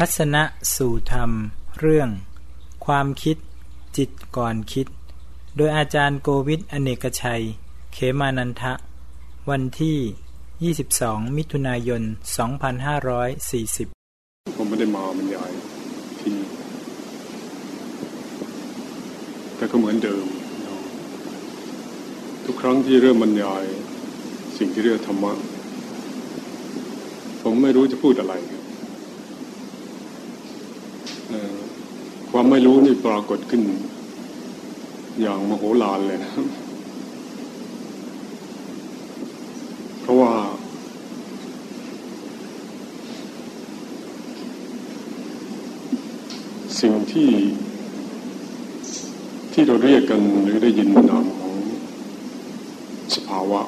ทัศนะสู่ธรรม เรื่อง ความคิด จิตก่อนคิด โดยอาจารย์โกวิทอเนกชัย เขมานันทะ วันที่ 22 มิถุนายน 2540 ผมไม่ได้มาบรรยายที่นี่แต่ก็เหมือนเดิม ทุกครั้งที่เริ่มบรรยาย สิ่งที่เรียกธรรมะ ผมไม่รู้จะพูดอะไร ความไม่รู้นี่ปรากฏขึ้น อย่างมโหฬารเลยนะเพราะว่า สิ่งที่ที่เราเรียกกันหรือได้ยินนามของสภาวะ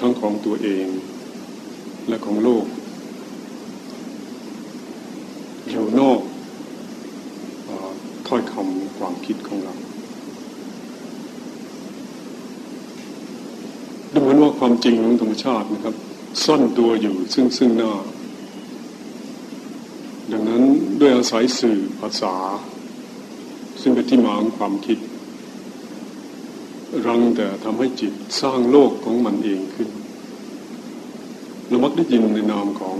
ทั้งของตัวเองและของโลกอยู่นอกถ้อยคำ คิดของเราดูเหมือนว่าความจริงของธรรมชาตินะครับ ซ่อนตัวอยู่ซึ่งซึ่งหน้า ดังนั้นด้วยอาศัยสื่อภาษา ซึ่งเป็นที่มาของความคิด รังแต่ทำให้จิตสร้างโลกของมันเองขึ้นเรามักได้ยินในนามของ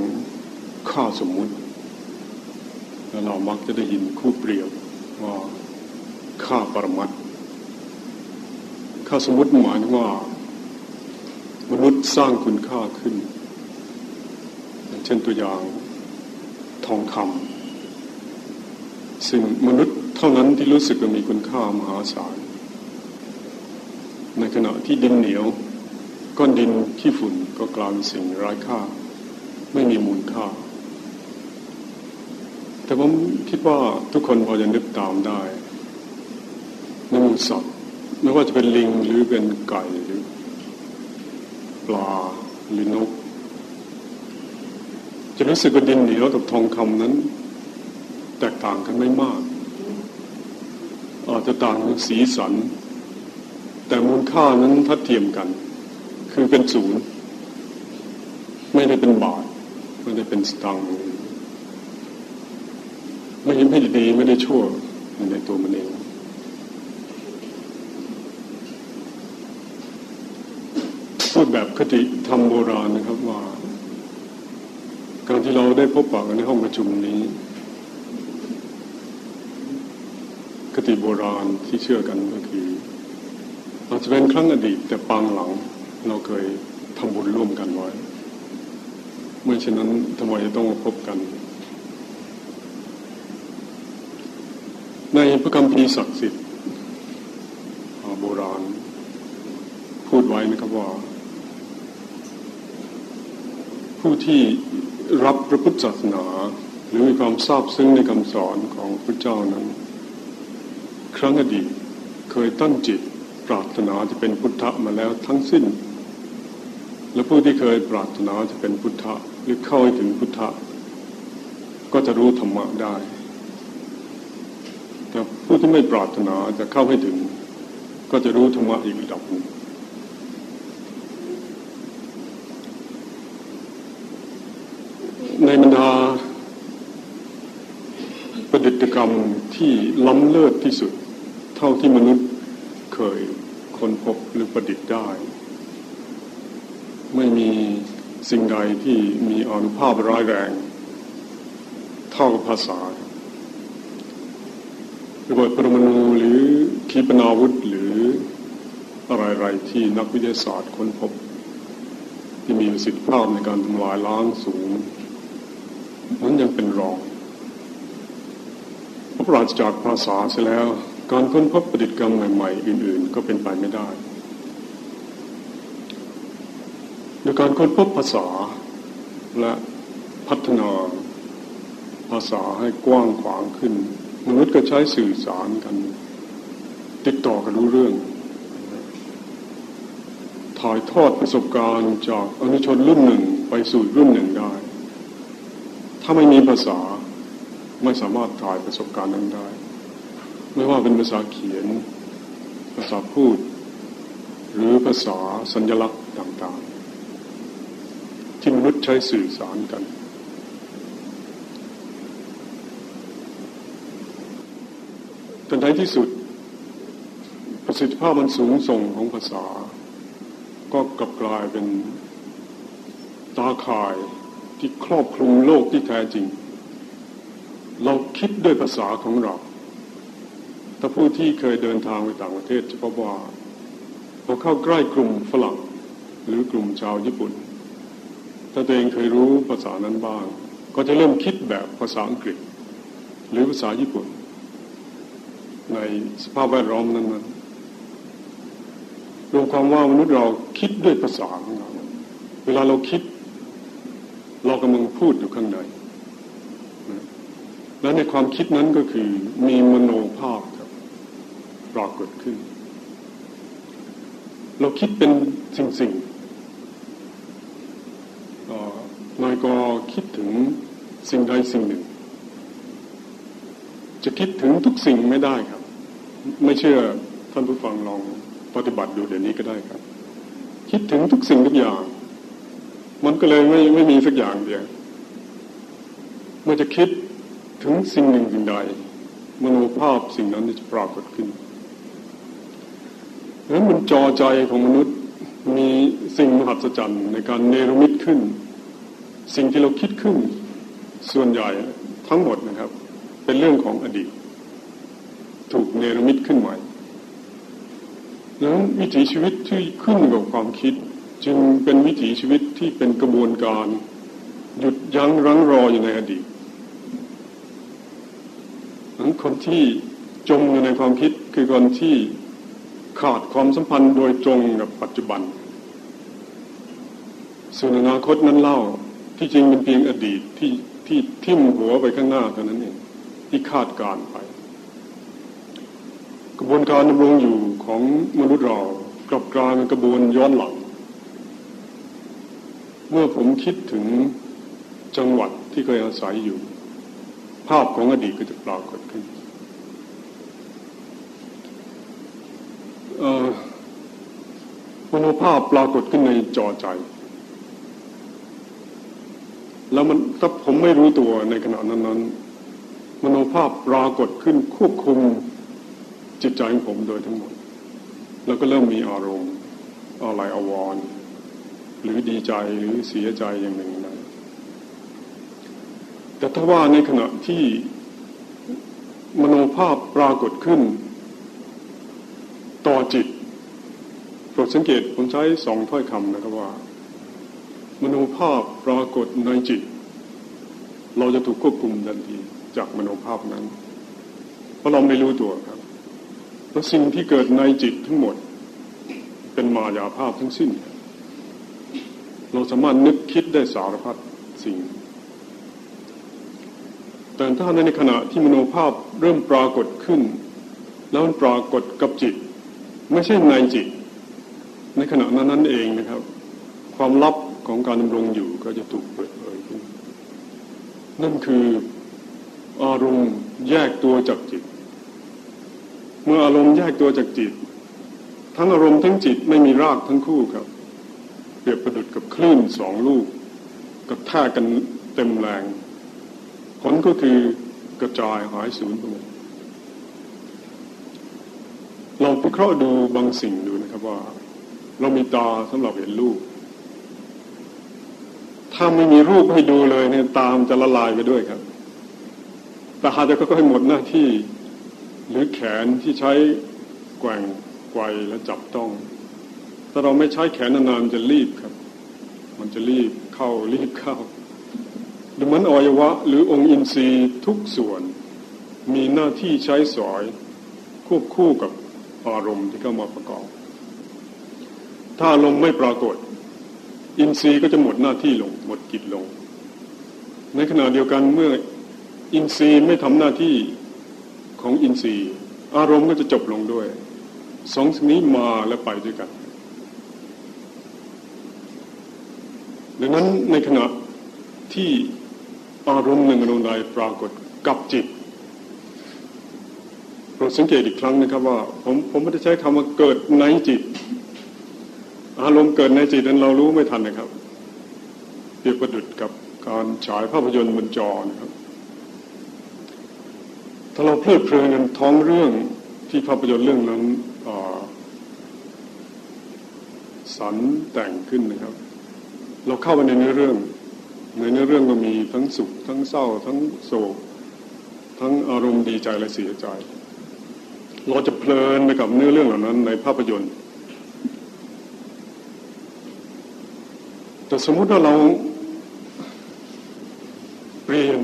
ข้าสมมุติ แล้วเรามักจะได้ยินคู่เปรียบว่า ค่าปรมัตค่าสมมติหมายว่า มนุษย์สร้างคุณค่าขึ้น เช่นตัวอย่างทองคำซึ่งมนุษย์เท่านั้นที่รู้สึกว่ามีคุณค่ามหาศาล ในขณะที่ดินเหนียวก้อนดินขี้ฝุ่นก็กลายเป็นสิ่งไร้ค่า ไม่มีมูลค่า แต่ผมคิดว่าทุกคนพอจะนึกตามได้ ไม่ว่าจะเป็นลิงหรือเป็นไก่หรือปลาหรือนก จะรู้สึกว่าดินเหนียวกับทองคำนั้น แตกต่างกันไม่มาก อาจจะต่างในสีสัน แต่มูลค่านั้นทัดเทียมกัน คือเป็นศูนย์ ไม่ได้เป็นบาท ไม่ได้เป็นสตางค์ไม่เห็นไม่ดีไม่ได้ชั่วในตัวมันเอง พูด แบบคติธรรมโบราณนะครับว่า การที่เราได้พบปะกันในห้องประชุมนี้ คติโบราณที่เชื่อกันก็คืออาจจะเป็นครั้งอดีตแต่ปางหลัง เราเคยทำบุญร่วมกันไว้เมื่อฉะนั้นทำไมจะต้องมาพบกัน ในพระคัมภีร์ศักดิ์สิทธิ์โบราณ พูดไว้นะครับว่า ผู้ที่รับพระพุทธศาสนา หรือมีความทราบซึ้งในคำสอนของพระเจ้านั้น ครั้งอดีตเคยตั้งจิตปรารถนาจะเป็นพุทธะมาแล้วทั้งสิ้น และผู้ที่เคยปรารถนาจะเป็นพุทธะหรือเข้าถึงพุทธะก็จะรู้ธรรมะได้ แต่ผู้ที่ไม่ปรารถนาจะเข้าให้ถึง ก็จะรู้ธรรมะอีกระดับหนึ่งในบรรดาประดิษฐกรรมที่ ล้ำเลิศที่สุด เท่าที่มนุษย์เคยค้นพบหรือประดิษฐ์ได้ ไม่มีสิ่งใดที่มีอนุภาพร้ายแรง เท่ากับภาษาระเบิดปรมาณูหรือขีปนาวุธหรืออะไรๆที่นักวิทยาศาสตร์ค้นพบ ที่มีประสิทธิภาพในการทำลายล้างสูง นั้นยังเป็นรอง ปราศจากภาษาเสียแล้ว การค้นพบประดิษฐ์กรรมใหม่ๆ อื่น ๆ ก็เป็นไปไม่ได้โดยการค้นพบภาษาและพัฒนาภาษาให้กว้างขวางขึ้น มนุษย์ก็ใช้สื่อสารกัน ติดต่อกันรู้เรื่อง ถ่ายทอดประสบการณ์จากอนุชนรุ่นหนึ่งไปสู่รุ่นหนึ่งได้ ถ้าไม่มีภาษา ไม่สามารถถ่ายประสบการณ์นั้นได้ ไม่ว่าเป็นภาษาเขียน ภาษาพูด หรือภาษาสัญลักษณ์ต่างๆ ที่มนุษย์ใช้สื่อสารกัน แต่ในที่สุด ประสิทธิภาพมันสูงส่งของภาษา ก็กลับกลายเป็นตาข่ายที่ครอบคลุมโลกที่แท้จริง เราคิดด้วยภาษาของเรา ถ้าผู้ที่เคยเดินทางไปต่างประเทศจะพบว่าพอเข้าใกล้กลุ่มฝรั่ง หรือกลุ่มชาวญี่ปุ่น ถ้าตัวเองเคยรู้ภาษานั้นบ้าง ก็จะเริ่มคิดแบบภาษาอังกฤษ หรือภาษาญี่ปุ่น ในสภาพแวดล้อมนั้นนั้นรวมความว่ามนุษย์เราคิดด้วยภาษาของเราเวลาเราคิด เรากำลังพูดอยู่ข้างใน และในความคิดนั้นก็คือมีมโนภาพครับปรากฏขึ้น เราคิดเป็นสิ่งสิ่งนายก็คิดถึงสิ่งใดสิ่งหนึ่ง จะคิดถึงทุกสิ่งไม่ได้ครับ ไม่เชื่อท่านผู้ฟังลองปฏิบัติดูเดี๋ยวนี้ก็ได้ครับ คิดถึงทุกสิ่งทุกอย่าง มันก็เลยไม่ไม่มีสักอย่างเดียวเมื่อจะคิด ถึงสิ่งหนึ่งสิ่งใดมโนภาพสิ่งนั้นจะปรากฏขึ้นนั้นมันจอใจของมนุษย์มีสิ่งมหัศจรรย์ในการเนรมิตขึ้น สิ่งที่เราคิดขึ้น ส่วนใหญ่ทั้งหมดนะครับ เป็นเรื่องของอดีต ถูกเนรมิตขึ้นใหม่แล้ววิถีชีวิตที่ขึ้นกับความคิด จึงเป็นวิถีชีวิตที่เป็นกระบวนการ หยุดยั้งรั้งรออยู่ในอดีต นั้นคนที่จมอยู่ในความคิดคือคนที่ขาดความสัมพันธ์โดยตรงกับปัจจุบัน ส่วนอนาคตนั้นเล่าที่จริงเป็นเพียงอดีตที่ที่ทิ่มหัวไปข้างหน้าเท่านั้นเองที่คาดการไป กระบวนการดำรงอยู่ของมนุษย์เรากลับกลายเป็นกระบวนย้อนหลัง เมื่อผมคิดถึงจังหวัดที่เคยอาศัยอยู่ ภาพของอดีตก็จะปรากฏขึ้นมโนภาพปรากฏขึ้นในจอใจ แล้วมันถ้าผมไม่รู้ตัวในขณะนั้นนั้นมโนภาพปรากฏขึ้นควบคุมจิตใจของผมโดยทั้งหมด แล้วก็เริ่มมีอารมณ์อะไรอววรหรือดีใจหรือเสียใจอย่างหนึ่งนั้น แต่ถ้าว่าในขณะที่มโนภาพปรากฏขึ้น ต่อจิตโปรดสังเกตผมใช้สองถ้อยคำนะครับว่า มโนภาพปรากฏในจิต เราจะถูกควบคุมทันทีจากมโนภาพนั้น เพราะเราไม่รู้ตัวครับเพราะสิ่งที่เกิดในจิตทั้งหมด เป็นมายาภาพทั้งสิ้น เราสามารถนึกคิดได้สารพัดสิ่ง แต่ถ้าในขณะที่มโนภาพเริ่มปรากฏขึ้น แล้วมันปรากฏกับจิต ไม่ใช่ในจิต ในขณะนั้นนั่นเองนะครับ ความลับของการดำรงอยู่ก็จะถูกเปิดเผยขึ้น นั่นคืออารมณ์แยกตัวจากจิต เมื่ออารมณ์แยกตัวจากจิต ทั้งอารมณ์ทั้งจิตไม่มีรากทั้งคู่ครับ เปรียบประดุดกับคลื่นสองลูกกับท่ากันเต็มแรง ผลก็คือกระจายหายสูญไปหมดเราไปเคราะห์ดูบางสิ่งดูนะครับว่า เรามีตาสำหรับเห็นรูป ถ้าไม่มีรูปให้ดูเลยเนี่ยตามจะละลายไปด้วยครับตาจะก็ให้หมดหน้าที่ หรือแขนที่ใช้แกว่งไกวและจับต้อง ถ้าเราไม่ใช้แขนนานๆจะรีบครับ มันจะรีบเข้ารีบเข้า ดูเหมือนอวัยวะหรือองค์อินทรีย์ทุกส่วน มีหน้าที่ใช้สอยควบคู่กับอารมณ์ที่เข้ามาประกอบ ถ้าลมไม่ปรากฏ อินทรีย์ก็จะหมดหน้าที่ลง หมดกิจลง ในขณะเดียวกันเมื่ออินทรีย์ไม่ทำหน้าที่ของอินทรีย์ อารมณ์ก็จะจบลงด้วยสองสิ่งนี้มาและไปด้วยกัน ดังนั้นในขณะที่ อารมณ์หนึ่งอารมณ์ใดปรากฏกับจิตโปรดสังเกตอีกครั้งนะครับว่า ผมผมไม่ได้ใช้คำว่าเกิดในจิต อารมณ์เกิดในจิตนั้นเรารู้ไม่ทันนะครับเปรียบประดุดกับการฉายภาพยนตร์บนจอนะครับ ถ้าเราเพลิดเพลินกันท้องเรื่องที่ภาพยนตร์เรื่องนั้นสรรแต่งขึ้นนะครับ เราเข้าไปในเนื้อเรื่อง ในเนื้อเรื่องก็มีทั้งสุข ทั้งเศร้า ทั้งโศก ทั้งอารมณ์ดีใจและเสียใจ เราจะเพลินไปกับเนื้อเรื่องเหล่านั้นในภาพยนตร์ แต่สมมุติว่าเราเปลี่ยน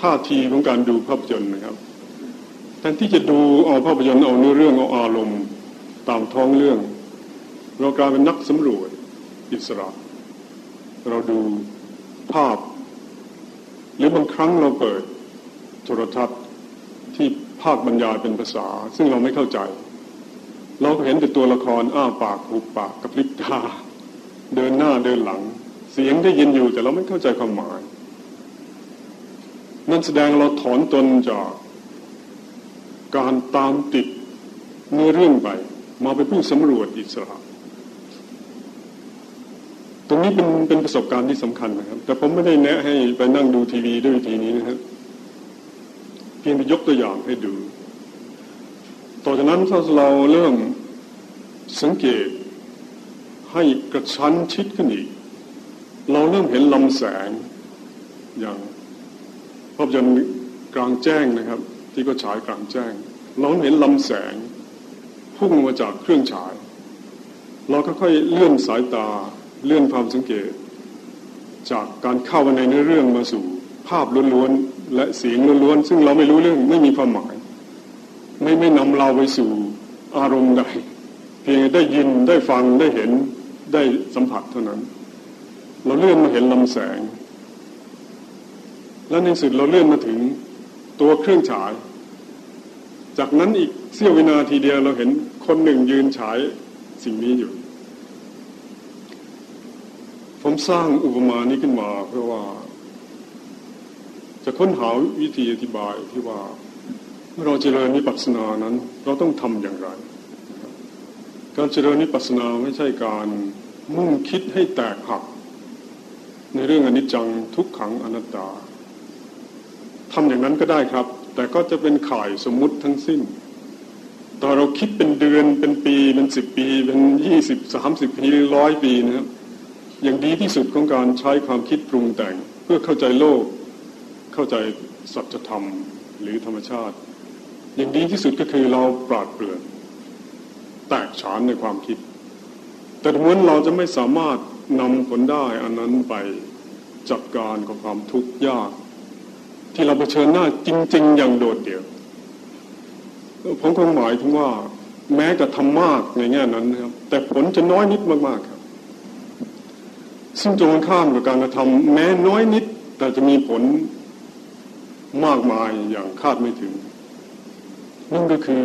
ท่าทีของการดูภาพยนตร์นะครับแทนที่จะดูเอาภาพยนตร์เอาเนื้อเรื่องเอาอารมณ์ตามท้องเรื่อง เรากลายเป็นนักสำรวจอิสระ เราดู ภาพ หรือบางครั้งเราเปิดโทรทัศน์ที่ภาคบรรยายเป็นภาษา ซึ่งเราไม่เข้าใจ เราก็เห็นแต่ตัวละครอ้าปากหุบปากกระพริบตาเดินหน้าเดินหลัง เสียงได้ยินอยู่แต่เราไม่เข้าใจความหมาย นั่นแสดงเราถอนตนจากการตามติดเนื้อเรื่องไป มาเป็นผู้สำรวจอิสระ ตรงนี้เป็นเป็นประสบการณ์ที่สำคัญนะครับ แต่ผมไม่ได้แนะให้ไปนั่งดูทีวีด้วยวิธีนี้นะครับ เพียงแต่ยกตัวอย่างให้ดู ต่อจากนั้นถ้าเราเริ่มสังเกตให้กระชั้นชิดขึ้นอีก เราเริ่มเห็นลำแสงอย่างภาพยนตร์กลางแจ้งนะครับ ที่ก็ฉายกลางแจ้ง เราเห็นลำแสงพุ่งมาจากเครื่องฉาย เราก็ค่อยเลื่อนสายตา เลื่อนความสังเกต จากการเข้ามาในเนื้อเรื่องมาสู่ ภาพล้วนๆและเสียงล้วนๆซึ่งเราไม่รู้เรื่องไม่มีความหมาย ไม่ไม่นำเราไปสู่อารมณ์ใดเพียงได้ยินได้ฟังได้เห็นได้สัมผัสเท่านั้น เราเลื่อนมาเห็นลำแสง และในสุดเราเลื่อนมาถึงตัวเครื่องฉาย จากนั้นอีกเสี้ยววินาทีเดียวเราเห็นคนหนึ่งยืนฉายสิ่งนี้อยู่ ผมสร้างอุปมานี้ขึ้นมาเพื่อว่า จะค้นหาวิธีอธิบายที่ว่าเมื่อเราเจริญนิพพานานั้น เราต้องทำอย่างไร การเจริญนิพพานาไม่ใช่การมุ่งคิดให้แตกหัก ในเรื่องอนิจจังทุกขังอนัตตาทำอย่างนั้นก็ได้ครับ แต่ก็จะเป็นข่ายสมมุติทั้งสิ้นตอนเราคิดเป็นเดือนเป็นปีเป็นสิบปี เป็นยี่สิบสามสิบปีร้อยปีนะครับ อย่างดีที่สุดของการใช้ความคิดปรุงแต่ง เพื่อเข้าใจโลก เข้าใจสัจธรรมหรือธรรมชาติ อย่างดีที่สุดก็คือเราปราดเปรื่องแตกฉานในความคิด แต่ถ้าเราจะไม่สามารถนำผลได้อันนั้นไปจัดการกับความทุกข์ยาก ที่เราเผชิญหน้าจริง ๆ อย่างโดดเดี่ยวผมคงหมายถึงว่า แม้จะทำมากในแง่นั้นนะครับ แต่ผลจะน้อยนิดมากๆครับ ซึ่งตรงข้ามกับการกระทำแม้น้อยนิด แต่จะมีผลมากมายอย่างคาดไม่ถึง นั่นก็คือ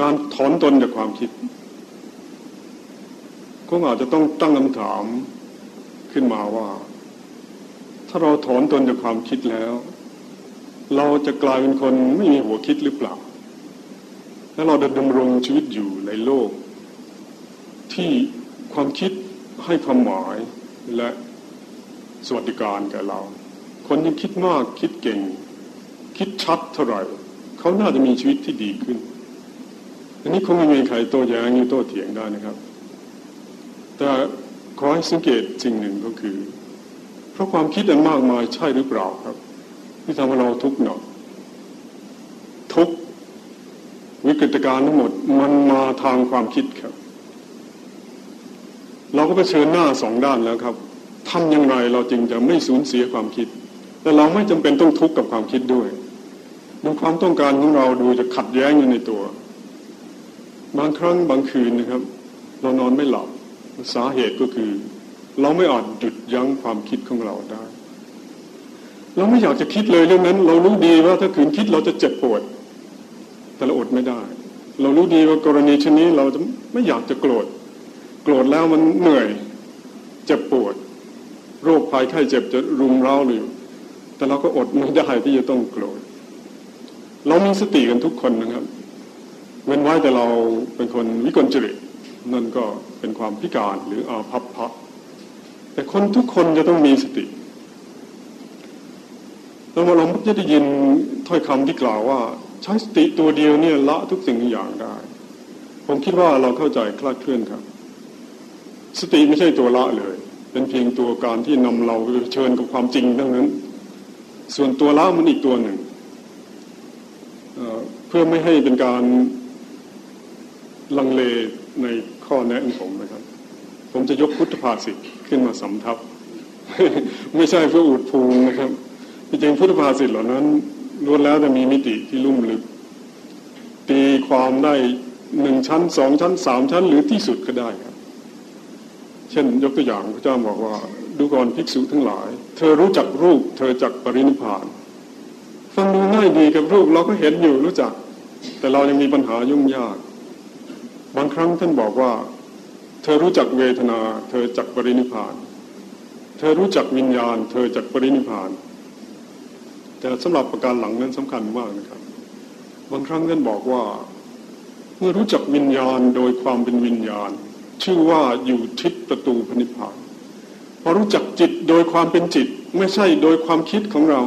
การถอนตนจากความคิดก็อาจจะต้องตั้งคำถามขึ้นมาว่า ถ้าเราถอนตนจากความคิดแล้ว เราจะกลายเป็นคนไม่มีหัวคิดหรือเปล่า แล้วเราจะดำรงชีวิตอยู่ในโลก ที่ความคิดให้ความหมาย และสวัสดิการแก่เรา คนที่คิดมากคิดเก่ง คิดชัดเท่าไหร่ เขาน่าจะมีชีวิตที่ดีขึ้น อันนี้คงไม่มีใครโต้แย้งหรือโต้เถียงได้นะครับ แต่ขอให้สังเกตสิ่งหนึ่งก็คือ เพราะความคิดอันมากมายใช่หรือเปล่าครับ ที่ทำให้เราทุกข์หนักทุกวิกฤตการณ์ทั้งหมดมันมาทางความคิดครับ เราก็ไปเชิญหน้าสองด้านแล้วครับทำอย่างไรเราจึงจะไม่สูญเสียความคิด แต่เราไม่จำเป็นต้องทุกข์กับความคิดด้วยดูความต้องการของเราดูจะขัดแย้งอยู่ในตัว บางครั้งบางคืนนะครับ เรานอนไม่หลับสาเหตุก็คือ เราไม่อาจหยุดยั้งความคิดของเราได้ เราไม่อยากจะคิดเลยเรื่องนั้น เรารู้ดีว่าถ้าขืนคิดเราจะเจ็บปวด แต่เราอดไม่ได้ เรารู้ดีว่ากรณีชนนี้เราจะไม่อยากจะโกรธ โกรธแล้วมันเหนื่อยเจ็บปวด โรคภัยไข้เจ็บจะรุมเร้าอยู่แต่เราก็อดไม่ได้ที่จะต้องโกรธเรามีสติกันทุกคนนะครับเว้นไว้แต่เราเป็นคนวิกลจริตนั่นก็เป็นความพิการหรืออาภัพพะแต่คนทุกคนจะต้องมีสติแล้วเรามักจะได้ยินถ้อยคำที่กล่าวว่า ใช้สติตัวเดียวเนี่ยละทุกสิ่งทุกอย่างได้ ผมคิดว่าเราเข้าใจคลาดเคลื่อนครับ สติไม่ใช่ตัวละเลย เป็นเพียงตัวการที่นำเราไปเชิญกับความจริงทั้งนั้น ส่วนตัวละมันอีกตัวหนึ่งเพื่อไม่ให้เป็นการลังเลในข้อแนะนำผมนะครับ ผมจะยกพุทธภาษิตขึ้นมาสำทับ ไม่ใช่เพื่ออุดพูงนะครับจริงพุทธภาษิตเหล่านั้นล้วนแล้วจะมีมิติที่ลุ่มลึกตีความได้หนึ่งชั้นสองชั้นสามชั้นหรือที่สุดก็ได้ครับ เช่น ยกตัวอย่างพระเจ้าบอกว่า ดูก่อนภิกษุทั้งหลาย เธอรู้จักรูป เธอจักปรินิพานฟังดูง่ายดีกับรูปเราก็เห็นอยู่รู้จัก แต่เรายังมีปัญหายุ่งยาก บางครั้งท่านบอกว่า เธอรู้จักเวทนา เธอจักปรินิพาน เธอรู้จักวิญญาณ เธอจักปรินิพาน แต่สำหรับประการหลังนั้นสำคัญมากนะครับ บางครั้งท่านบอกว่า เมื่อรู้จักวิญญาณโดยความเป็นวิญญาณ ชื่อว่าอยู่ทิศประตูพนิพานพอรู้จักจิตโดยความเป็นจิต ไม่ใช่โดยความคิดของเรา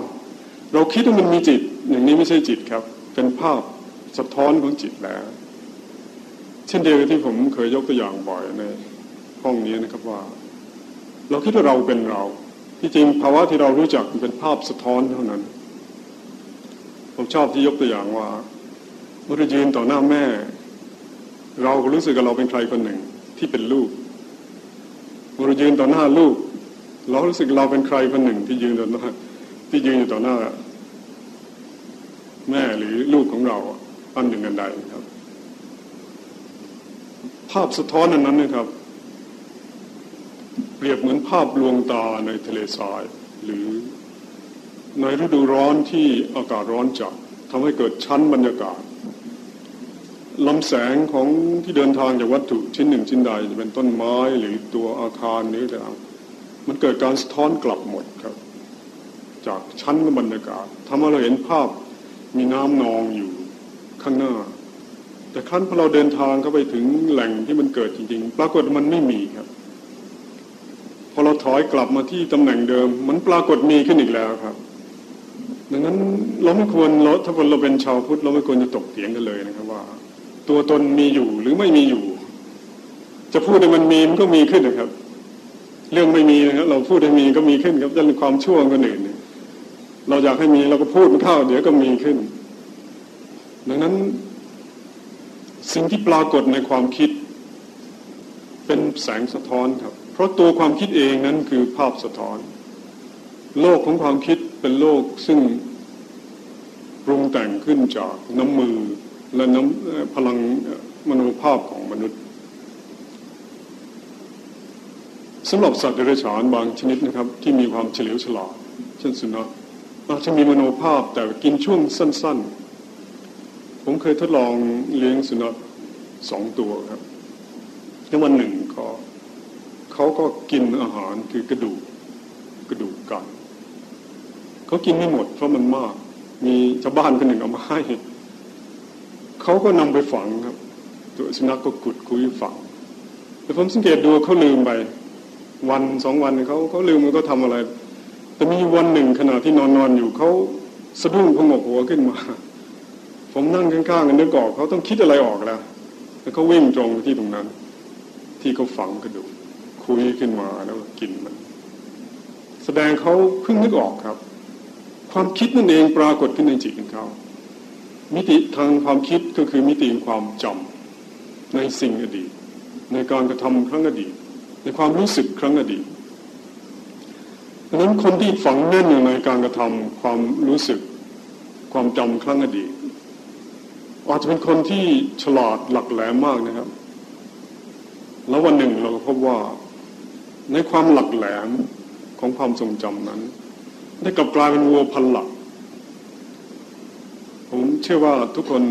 เราคิดว่ามันมีจิต อย่างนี้ไม่ใช่จิตครับ เป็นภาพสะท้อนของจิตแล้ว เช่นเดียวกับที่ผมเคยยกตัวอย่างบ่อยในห้องนี้นะครับว่า เราคิดว่าเราเป็นเรา ที่จริงภาวะที่เรารู้จักเป็นภาพสะท้อนเท่านั้น ผมชอบที่ยกตัวอย่างว่าเมื่อเรายืนต่อหน้าแม่ เราก็รู้สึกว่าเราเป็นใครคนหนึ่ง ที่เป็นลูกเมื่อเรายืนต่อหน้าลูก เรารู้สึกเราเป็นใครคนหนึ่งที่ยืนต่อหน้าที่ยืนอยู่ต่อหน้า แม่หรือลูกของเราอันหนึ่งอันใดครับ ภาพสะท้อนอันนั้นนะครับ เปรียบเหมือนภาพลวงตาในทะเลทราย หรือในฤดูร้อนที่อากาศร้อนจัดทำให้เกิดชั้นบรรยากาศ ลำแสงของที่เดินทางจากวัตถุชิ้นหนึ่งชิ้นใดจะเป็นต้นไม้หรือตัวอาคารนี้ต่างมันเกิดการสะท้อนกลับหมดครับ จากชั้นบรรยากาศทำให้เราเห็นภาพมีน้ำนองอยู่ข้างหน้า แต่ครั้นพอเราเดินทางเข้าไปถึงแหล่งที่มันเกิดจริง ๆ ปรากฏมันไม่มีครับ พอเราถอยกลับมาที่ตำแหน่งเดิม มันปรากฏมีขึ้นอีกแล้วครับดังนั้นเราไม่ควรเราถ้าคนเราเป็นชาวพุทธเราไม่ควรจะตกเถียงกันเลยนะครับว่า ตัวตนมีอยู่หรือไม่มีอยู่ จะพูดให้มันมีมันก็มีขึ้นนะครับ เรื่องไม่มีนะครับเราพูดให้มีก็มีขึ้นครับจะเป็นความชั่วกันอื่นเราอยากให้มีเราก็พูดมันเข้าเดี๋ยวก็มีขึ้น ดังนั้น สิ่งที่ปรากฏในความคิด เป็นแสงสะท้อนครับ เพราะตัวความคิดเองนั้นคือภาพสะท้อน โลกของความคิดเป็นโลกซึ่งปรุงแต่งขึ้นจากน้ำมือ และน้ำพลังมโนภาพของมนุษย์สำหรับสัตว์เดรัจฉานบางชนิดนะครับ ที่มีความเฉลียวฉลาดเช่นสุนัขอาจจะมีมโนภาพแต่กินช่วงสั้น ๆ ผมเคยทดลองเลี้ยงสุนัขสองตัวครับแล้ววันหนึ่งก็เขาก็กินอาหารคือกระดูกกระดูกไก่เขากินไม่หมดเพราะมันมาก มีชาวบ้านคนหนึ่งเอามาให้ เขาก็นำไปฝังครับ ตัวสุนัขกก็กุดคุยฝังแต่ผมสังเกตดูเขาลืมไป วันสองวันเขาเขาลืมมันก็ทำอะไร แต่มีวันหนึ่งขณะที่นอนนอนอยู่เขาสะดุ้งพงกหัวขึ้นมา ผมนั่งข้างๆกันนึกออกเขาต้องคิดอะไรออกแล้วแล้วเขาวิ่งตรงที่ตรงนั้น ที่เขาฝังกระดูกคุยขึ้นมาแล้วกินมัน แสดงเขาเพิ่งนึกออกครับ ความคิดนั่นเองปรากฏขึ้นในจิตของเขา มิติทางความคิดก็คือมิติความจำในสิ่งอดีต ในการกระทำครั้งอดีต ในความรู้สึกครั้งอดีตดังนั้นคนที่ฝังแน่นอยู่ในการกระทำความรู้สึกความจำครั้งอดีตอาจจะเป็นคนที่ฉลาดหลักแหลมมากนะครับ แล้ววันหนึ่งเราก็พบว่าในความหลักแหลมของความทรงจำนั้น ได้กลับกลายเป็นวัวพันหลัก ชื่อว่าทุกคน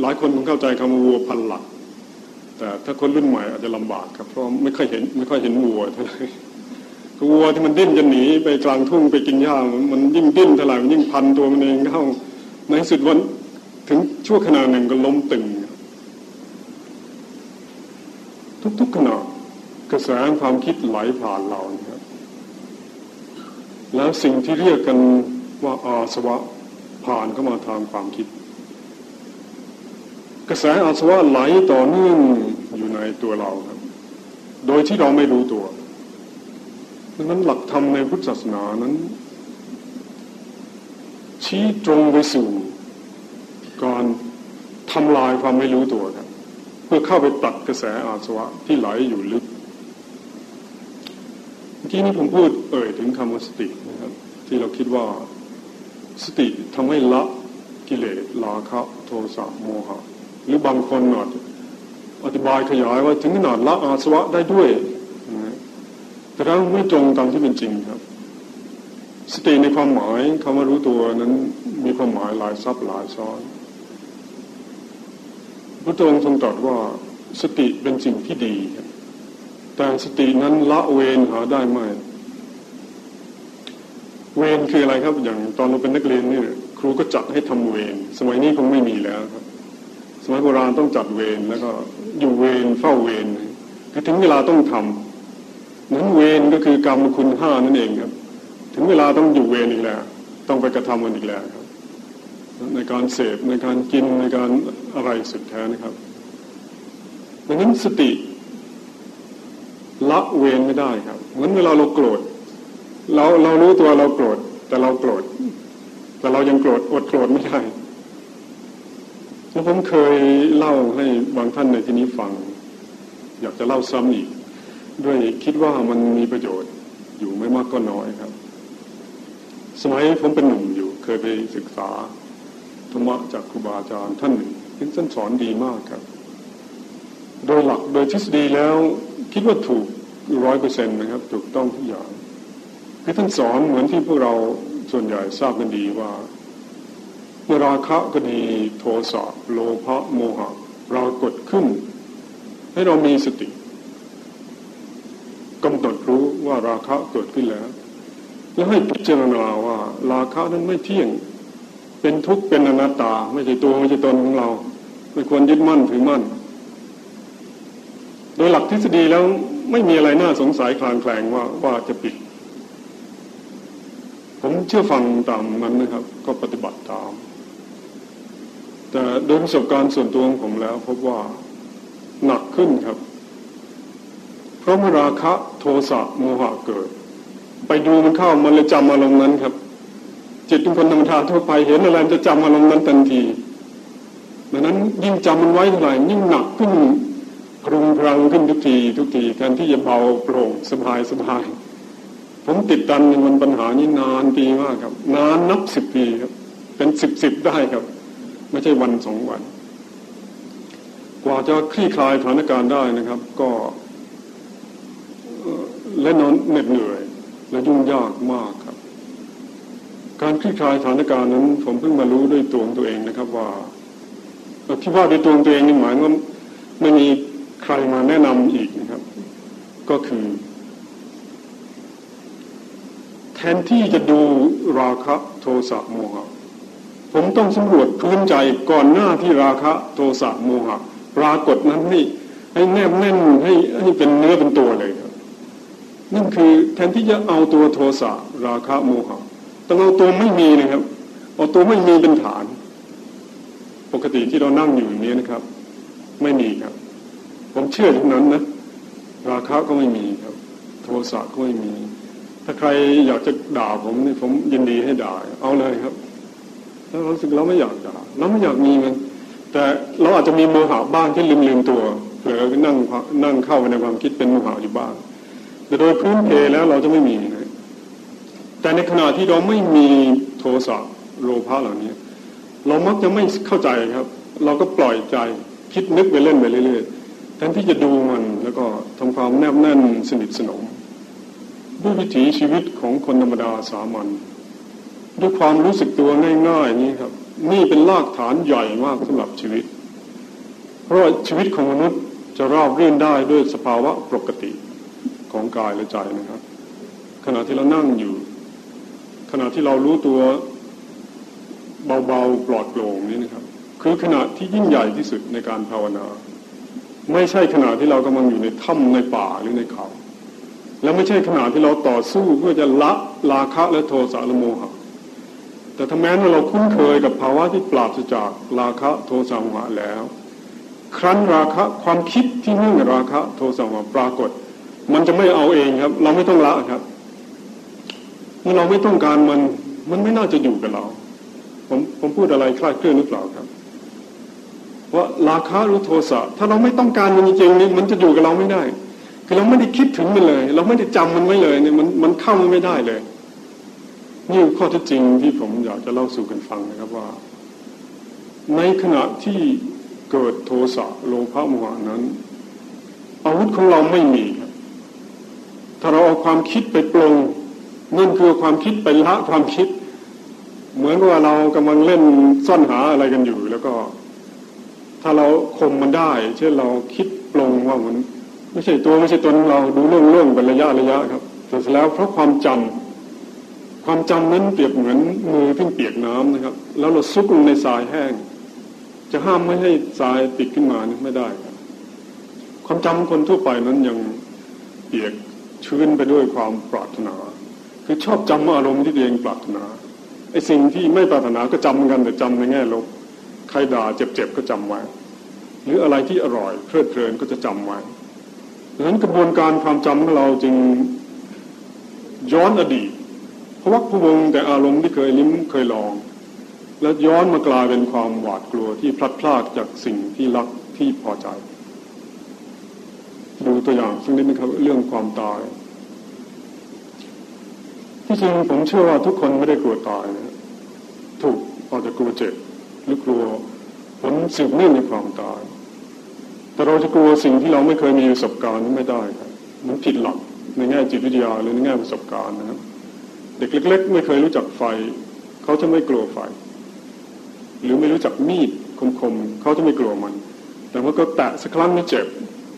หลายคนคงเข้าใจคำว่าวัวพันหลัก แต่ถ้าคนรุ่นใหม่อาจจะลำบากครับเพราะไม่ค่อยเห็นไม่ค่อยเห็นวัวเท่าไหร่วัวที่มันดิ้นจะหนีไปกลางทุ่งไปกินหญ้ามันยิ่งดิ้นเท่าไหร่มันยิ่งพันตัวมันเองเข้าในสุดวันถึงชั่วขณะหนึ่งก็ล้มตึง ทุกๆขณะกระแสความคิดไหลผ่านเราครับแล้วสิ่งที่เรียกกันว่าอาสวะ ผ่านเข้ามาทางความคิด กระแสอาสวะไหลต่อเนื่องอยู่ในตัวเราครับ โดยที่เราไม่รู้ตัวดังนั้นหลักธรรมในพุทธศาสนานั้น ชี้ตรงไปสู่การทำลายความไม่รู้ตัวครับ เพื่อเข้าไปตัดกระแสอาสวะที่ไหลอยู่ลึกเมื่อกี้นี้ผมพูดเอ่ยถึงคำว่าสตินะครับ ที่เราคิดว่า สติทำให้ละกิเลสราคะโทสะโมหะ หรือบางคนอาจอธิบายขยายว่าถึงขนาดละอาสวะได้ด้วยแต่ถ้าไม่ตรงตามที่เป็นจริงครับ สติในความหมายคำว่ารู้ตัวนั้นมีความหมายหลายซับหลายซ้อนพระองค์ทรงตรัสว่าสติเป็นสิ่งที่ดี แต่สตินั้นละเวรหาได้ไหม เวรคืออะไรครับ อย่างตอนเราเป็นนักเรียนนี่ครูก็จัดให้ทำเวรสมัยนี้คงไม่มีแล้วครับสมัยโบราณต้องจัดเวรแล้วก็อยู่เวรเฝ้าเวรคือถึงเวลาต้องทำนั้นเวรก็คือกรรมคุณห้านั่นเองครับ ถึงเวลาต้องอยู่เวรอีกแล้ว ต้องไปกระทำมันอีกแล้วครับ ในการเสพในการกินในการอะไรสุดแท้นะครับดังนั้นสติละเวรไม่ได้ครับเหมือนเวลาเราโกรธ เราเรารู้ตัวเราโกรธ แต่เราโกรธ แต่เรายังโกรธอดโกรธไม่ได้แล้วผมเคยเล่าให้บางท่านในที่นี้ฟัง อยากจะเล่าซ้ำอีก ด้วยคิดว่ามันมีประโยชน์อยู่ไม่มากก็น้อยครับ สมัยผมเป็นหนุ่มอยู่ เคยไปศึกษาธรรมะจากครูบาอาจารย์ท่านหนึ่งท่านสอนดีมากครับ โดยหลักโดยทฤษฎีแล้วคิดว่าถูกร้อยเปอร์เซ็นต์นะครับ ถูกต้องทุกอย่าง คือท่านสอนเหมือนที่พวกเราส่วนใหญ่ทราบกันดีว่าเมื่อราคะก็ดีโทสะโลภะโมหะเรากดขึ้น ให้เรามีสติกำหนดรู้ว่าราคะเกิดขึ้นแล้ว แล้วให้พิจารณาว่า ราคะนั้นไม่เที่ยง เป็นทุกข์เป็นอนัตตา ไม่ใช่ตัวไม่ใช่ตนของเรา ไม่ควรยึดมั่นถือมั่น โดยหลักทฤษฎีแล้วไม่มีอะไรน่าสงสัยคลางแคลงว่าว่าจะผิด เชื่อฟังตามนั้นนะครับ ก็ปฏิบัติตาม แต่โดยประสบการณ์ส่วนตัวของผมแล้วพบว่าหนักขึ้นครับ เพราะมราคะโทสะโมหะเกิด ไปดูมันเข้ามันเลยจำอารมณ์นั้นครับ จิตทุกคนธรรมดาทั่วไปเห็นอะไรจะจำอารมณ์นั้นทันทีดังนั้นยิ่งจำมันไว้เท่าไหร่ยิ่งหนักขึ้นกรุงพลังขึ้นทุกที ทุกทีแทนที่จะเบาโปร่งสบายสบาย ผมติดตันในมันปัญหานี้นานปีมากครับ นานนับสิบปีครับ เป็นสิบสิบได้ครับ ไม่ใช่วันสองวัน กว่าจะคลี่คลายสถานการณ์ได้นะครับ ก็และนอนเหน็ดเหนื่อย และยุ่งยากมากครับ การคลี่คลายสถานการณ์นั้น ผมเพิ่งมารู้ด้วยตัวของตัวเองนะครับ ว่าที่ว่าด้วยตัวตัวเองนี่หมายว่าไม่มีใครมาแนะนำอีกนะครับ ก็คือ ทนที่จะดูราคะโทสะโมหะผมต้องสำรวจพื้นใจก่อนหน้าที่ราคะโทสะโมหะปรากฏนั้นให้ให้แนบแน่นให้ให้เป็นเนื้อเป็นตัวเลยครับนั่นคือแทนที่จะเอาตัวโทสะราคะโมหะต้องเอาตัวไม่มีนะครับเอาตัวไม่มีเป็นฐาน ปกติที่เรานั่งอยู่อย่างนี้นะครับ ไม่มีครับ ผมเชื่ออย่างนั้นนะ ราคะก็ไม่มีครับ โทสะก็ไม่มี ถ้าใครอยากจะด่าผมนี่ผมยินดีให้ด่า เอาเลยครับถ้าเราสึกเราไม่อยากด่าเราไม่อยากมีมันแต่เราอาจจะมีโมหะบ้างที่ลืมลืมตัวเผลอนั่งนั่งเข้าไปในความคิดเป็นโมหะอยู่บ้างแต่โดยพื้นเพแล้วเราจะไม่มีนะแต่ในขณะที่เราไม่มีโทสะโลภะเหล่านี้เรามักจะไม่เข้าใจครับ เราก็ปล่อยใจคิดนึกไปเล่นไปเรื่อยๆแทนที่จะดูมันแล้วก็ทำความแนบแน่นสนิทสนม ด้วยวิถีชีวิตของคนธรรมดาสามัญด้วยความรู้สึกตัวง่ายๆนี้ครับ นี่เป็นรากฐานใหญ่มากสำหรับชีวิต เพราะชีวิตของมนุษย์จะราบรื่นได้ด้วยสภาวะปกติของกายและใจนะครับ ขณะที่เรานั่งอยู่ ขณะที่เรารู้ตัวเบาๆปลอดโปร่งนี้นะครับ คือขณะที่ยิ่งใหญ่ที่สุดในการภาวนา ไม่ใช่ขณะที่เรากำลังอยู่ในถ้ำในป่าหรือในเขา แล้วไม่ใช่ขณะที่เราต่อสู้เพื่อจะละราคะและโทสะและโมหะ แต่ถ้าแม้ว่าเราคุ้นเคยกับภาวะที่ปราศจากราคะโทสะโมหะแล้ว ครั้นราคะความคิดที่เนื่องราคะโทสะโมหะปรากฏ มันจะไม่เอาเองครับ เราไม่ต้องละครับเมื่อเราไม่ต้องการมันมันไม่น่าจะอยู่กับเรา ผมผมพูดอะไรคลาดเคลื่อนหรือเปล่าครับว่าราคะหรือโทสะถ้าเราไม่ต้องการมันจริงๆนี่มันจะอยู่กับเราไม่ได้ คือเราไม่ได้คิดถึงมันเลย เราไม่ได้จำมันไว้เลยเนี่ยมันมันเข้ามันไม่ได้เลย นี่ข้อเท็จจริงที่ผมอยากจะเล่าสู่กันฟังนะครับว่า ในขณะที่เกิดโทสะโลภะโมหะนั้น อาวุธของเราไม่มีครับถ้าเราเอาความคิดไปปลงนั่นคือความคิดไปละความคิด เหมือนว่าเรากำลังเล่นซ่อนหาอะไรกันอยู่ แล้วก็ ถ้าเราคมมันได้ เช่นเราคิดปลงว่ามัน ไม่ใช่ตัวไม่ใช่ตนเราดูเรื่องเรื่องเป็นระยะระยะครับแต่เสร็จแล้วเพราะความจำความจำนั้นเปรียบเหมือนมือที่เปียกน้ำนะครับ แล้วเราซุกลงในทรายแห้ง จะห้ามไม่ให้ทรายติดขึ้นมานี่ไม่ได้ครับความจำคนทั่วไปนั้นยังเปียกชื้นไปด้วยความปรารถนา คือชอบจำอารมณ์ที่ตัวเองปรารถนาไอ้สิ่งที่ไม่ปรารถนาก็จำกันแต่จำในแง่ลบใครด่าเจ็บๆก็จำไว้หรืออะไรที่อร่อยเพลิดเพลินก็จะจำไว้ นั้นกระบวนการความจำของเราจึงย้อนอดีตเพราะว่าผู้วงแต่อารมณ์ที่เคยลิ้มเคยลอง แล้วย้อนมากลายเป็นความหวาดกลัวที่พลัดพรากจากสิ่งที่รักที่พอใจ ดูตัวอย่างสักนิดนะครับเรื่องความตาย ที่จริงผมเชื่อว่าทุกคนไม่ได้กลัวตายนะถูกอาจจะกลัวเจ็บหรือกลัวผลสืบเนื่องในความตาย แต่เราจะกลัวสิ่งที่เราไม่เคยมีประสบการณ์ไม่ได้ครับมันผิดหลักในแง่จิตวิทยาหรือในแง่ประสบการณ์นะครับ เด็กเล็ก ๆ ไม่เคยรู้จักไฟ เขาจะไม่กลัวไฟ หรือไม่รู้จักมีดคมๆเขาจะไม่กลัวมัน แต่เมื่อก็แตะสักครั้งไม่เจ็บ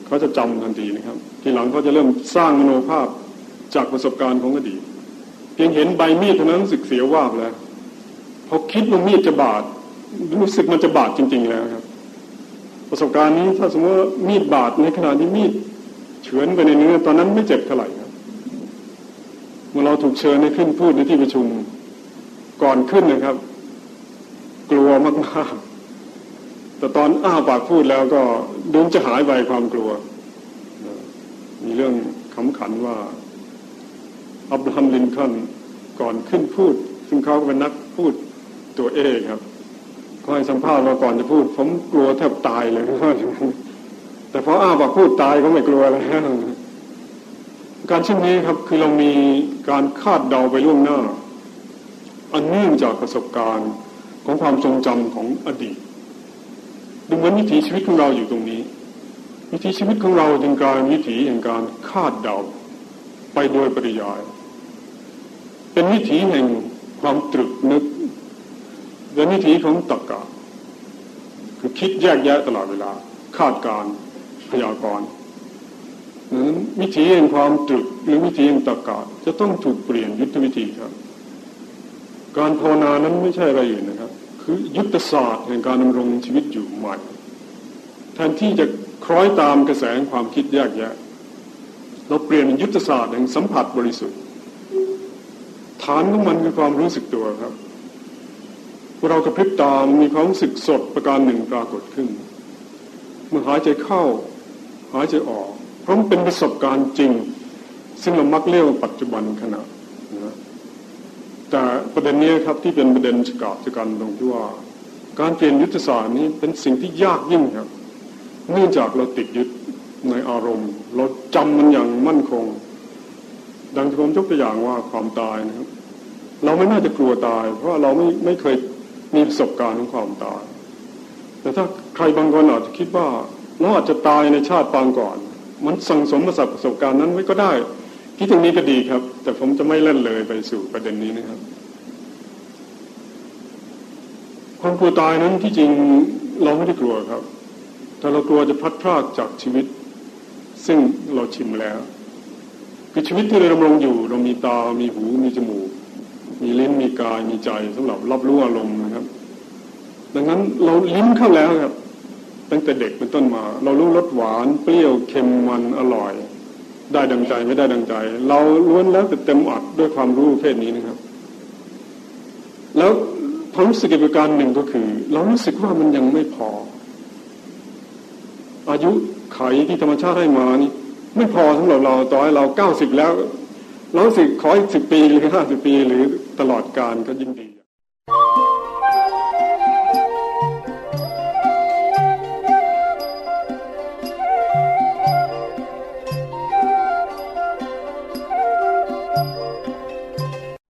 เขาจะจำทันทีนะครับ ทีหลังเขาจะเริ่มสร้างมโนภาพจากประสบการณ์ของอดีตเพียงเห็นใบมีดเท่านั้นรู้สึกเสียว่าบแล้วพอคิดว่ามีดจะบาดรู้สึกมันจะบาดจริง ๆ แล้วครับ ประสบการณ์นี้ถ้าสมมติว่ามีดบาดในขณะที่มีดเฉือนไปในเนื้อตอนนั้นไม่เจ็บเท่าไหร่ครับเมื่อเราถูกเชิญให้ขึ้นพูดในที่ประชุมก่อนขึ้นนะครับ กลัวมากๆแต่ตอนอ้าปากพูดแล้วก็ดูจะหายไปความกลัว มีเรื่องขำขันว่าอับราฮัมลินคอนก่อนขึ้นพูด ซึ่งเขาเป็นนักพูดตัวเองครับ ก็ให้สัมภาษณ์มาก่อนจะพูด ผมกลัวแทบตายเลยแต่พออ้าปากพูดตายก็ไม่กลัวแล้วการเช่นนี้ครับคือเรามีการคาดเดาไปล่วงหน้า อันเนื่องจากประสบการณ์ของความทรงจำของอดีตดูเหมือนวิถีชีวิตของเราอยู่ตรงนี้ วิถีชีวิตของเราจึงกายวิถีแห่งการคาดเดาไปโดยปริยาย เป็นวิถีแห่งความตรึกนึก เป็นวิถีของตรรกะคือคิดแยกแยะตลอดเวลา คาดการพยากรณ์นั้นวิธีแห่งความตรึกหรือวิธีแห่งตรรกะจะต้องถูกเปลี่ยนยุทธวิธีครับ การภาวนานั้นไม่ใช่อะไรอื่นนะครับ คือยุทธศาสตร์แห่งการดำรงชีวิตอยู่ใหม่แทนที่จะคล้อยตามกระแสความคิดแยกแยะ เราเปลี่ยนยุทธศาสตร์แห่งสัมผัสบริสุทธิ์ ฐานของมันคือความรู้สึกตัวครับ เรากระพริบตามันมีความรู้สึกสดประการหนึ่งปรากฏขึ้น เมื่อหายใจเข้า หายใจออก เพราะมันเป็นประสบการณ์จริง ซึ่งเรามักเรียกว่าปัจจุบันขณะนะแต่ประเด็นนี้ครับที่เป็นประเด็นฉกาจกันตรงที่ว่า การเปลี่ยนยุทธศาสตร์นี้เป็นสิ่งที่ยากยิ่งครับเนื่องจากเราติดยึดในอารมณ์ เราจำมันอย่างมั่นคง ดังที่ผมยกตัวอย่างว่าความตายนะครับ เราไม่น่าจะกลัวตาย เพราะเราไม่ไม่เคย มีประสบการณ์ของความตาย แต่ถ้าใครบางคนอาจจะคิดว่าเราอาจจะตายในชาติปางก่อน มันสั่งสมประสบการณ์นั้นไว้ก็ได้คิดตรงนี้ก็ดีครับ แต่ผมจะไม่เล่นเลยไปสู่ประเด็นนี้นะครับความกลัวตายนั้นที่จริงเราไม่ได้กลัวครับ แต่เรากลัวจะพลัดพรากจากชีวิต ซึ่งเราชิมแล้วคือชีวิตที่เราดำรงอยู่ เรามีตา มีหู มีจมูก มีลิ้น มีกาย มีใจสำหรับรับรู้อารมณ์ ดังนั้นเราลิ้นเข้าแล้วครับ ตั้งแต่เด็กเป็นต้นมา เรารู้รสหวานเปรี้ยวเค็มมันอร่อย ได้ดังใจไม่ได้ดังใจ เราล้วนแล้วแต่เต็มอัดด้วยความรู้เพศนี้นะครับ แล้วความรู้สึกอีกประการหนึ่งก็คือ เรารู้สึกว่ามันยังไม่พอ อายุไขที่ธรรมชาติให้มานี่ไม่พอสำหรับเราต่อให้เราเก้าสิบแล้ว เราสึกขออีกสิบปีหรือห้าสิบปีหรือตลอดการก็ยิ่งดี